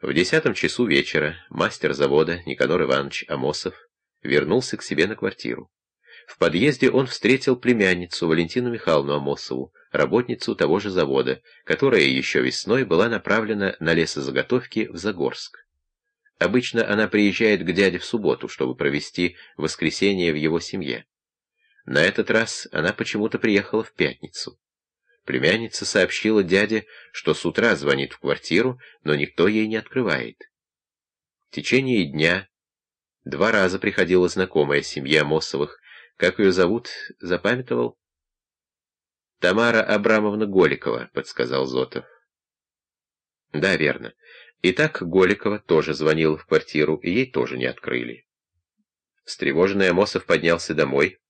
В десятом часу вечера мастер завода Никанор Иванович Амосов вернулся к себе на квартиру. В подъезде он встретил племянницу Валентину Михайловну Амосову, работницу того же завода, которая еще весной была направлена на лесозаготовки в Загорск. Обычно она приезжает к дяде в субботу, чтобы провести воскресенье в его семье. На этот раз она почему-то приехала в пятницу. Племянница сообщила дяде, что с утра звонит в квартиру, но никто ей не открывает. В течение дня два раза приходила знакомая семья Мосовых. Как ее зовут, запамятовал? «Тамара Абрамовна Голикова», — подсказал Зотов. «Да, верно. Итак, Голикова тоже звонила в квартиру, и ей тоже не открыли». Встревоженный Амосов поднялся домой,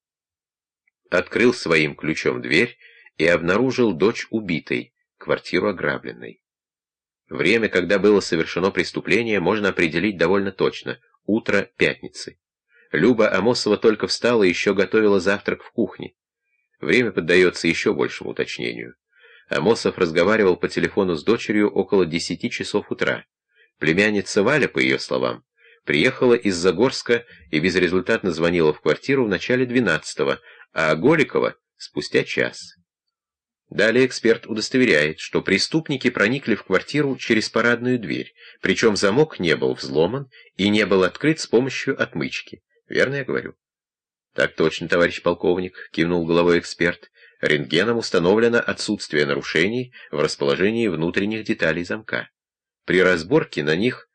открыл своим ключом дверь и обнаружил дочь убитой, квартиру ограбленной. Время, когда было совершено преступление, можно определить довольно точно — утро пятницы. Люба Амосова только встала и еще готовила завтрак в кухне. Время поддается еще большему уточнению. Амосов разговаривал по телефону с дочерью около десяти часов утра. Племянница Валя, по ее словам, приехала из Загорска и безрезультатно звонила в квартиру в начале двенадцатого, а Голикова — спустя час. Далее эксперт удостоверяет, что преступники проникли в квартиру через парадную дверь, причем замок не был взломан и не был открыт с помощью отмычки. Верно я говорю? Так точно, товарищ полковник, кивнул головой эксперт. Рентгеном установлено отсутствие нарушений в расположении внутренних деталей замка. При разборке на них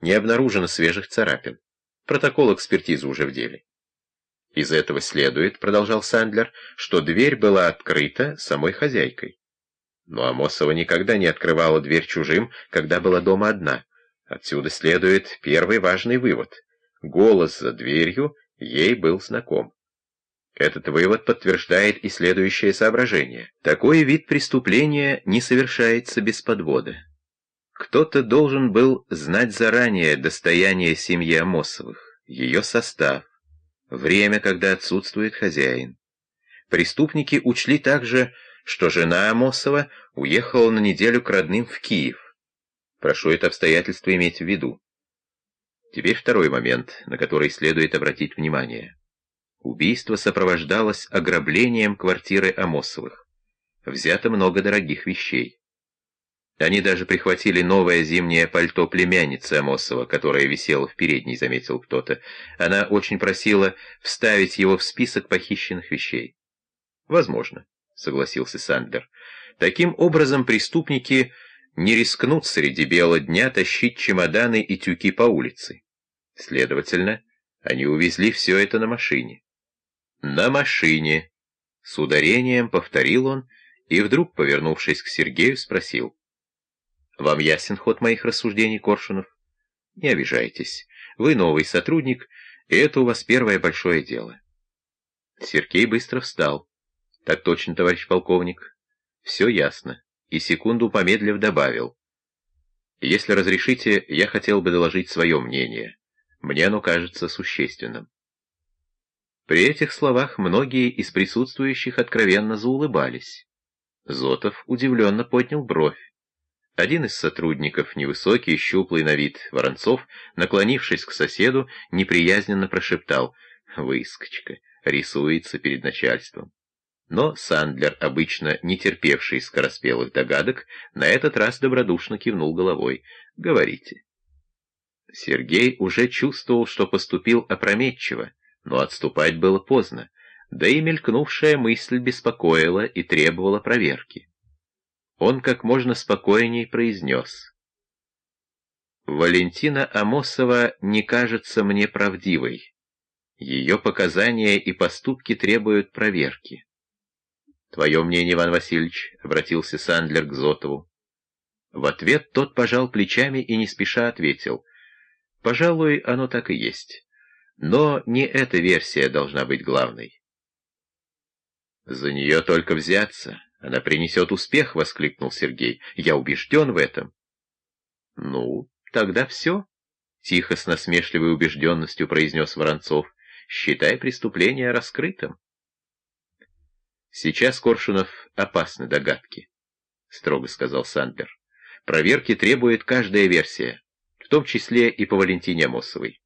не обнаружено свежих царапин. Протокол экспертизы уже в деле. Из этого следует, продолжал Сандлер, что дверь была открыта самой хозяйкой. Но Амосова никогда не открывала дверь чужим, когда была дома одна. Отсюда следует первый важный вывод. Голос за дверью ей был знаком. Этот вывод подтверждает и следующее соображение. Такой вид преступления не совершается без подвода. Кто-то должен был знать заранее достояние семьи Амосовых, ее состав, время, когда отсутствует хозяин. Преступники учли также, что жена Амосова уехала на неделю к родным в Киев. Прошу это обстоятельство иметь в виду. Теперь второй момент, на который следует обратить внимание. Убийство сопровождалось ограблением квартиры Амосовых. Взято много дорогих вещей. Они даже прихватили новое зимнее пальто племянницы Амосова, которое висело в передней, заметил кто-то. Она очень просила вставить его в список похищенных вещей. «Возможно», — согласился Сандер. «Таким образом преступники не рискнут среди бела дня тащить чемоданы и тюки по улице. Следовательно, они увезли все это на машине». «На машине», — с ударением повторил он и вдруг, повернувшись к Сергею, спросил. Вам ясен ход моих рассуждений, Коршунов? Не обижайтесь. Вы новый сотрудник, и это у вас первое большое дело. Сергей быстро встал. Так точно, товарищ полковник. Все ясно. И секунду помедлив добавил. Если разрешите, я хотел бы доложить свое мнение. Мне оно кажется существенным. При этих словах многие из присутствующих откровенно заулыбались. Зотов удивленно поднял бровь. Один из сотрудников, невысокий, щуплый на вид Воронцов, наклонившись к соседу, неприязненно прошептал «Выскочка, рисуется перед начальством». Но Сандлер, обычно не терпевший скороспелых догадок, на этот раз добродушно кивнул головой. «Говорите». Сергей уже чувствовал, что поступил опрометчиво, но отступать было поздно, да и мелькнувшая мысль беспокоила и требовала проверки он как можно спокойней произнес. «Валентина Амосова не кажется мне правдивой. Ее показания и поступки требуют проверки». «Твое мнение, Иван Васильевич?» — обратился Сандлер к Зотову. В ответ тот пожал плечами и не спеша ответил. «Пожалуй, оно так и есть. Но не эта версия должна быть главной». «За нее только взяться». «Она принесет успех!» — воскликнул Сергей. «Я убежден в этом». «Ну, тогда все», — тихо с насмешливой убежденностью произнес Воронцов. «Считай преступление раскрытым». «Сейчас, Коршунов, опасны догадки», — строго сказал Сандер. «Проверки требует каждая версия. том числе и по Валентине Амосовой.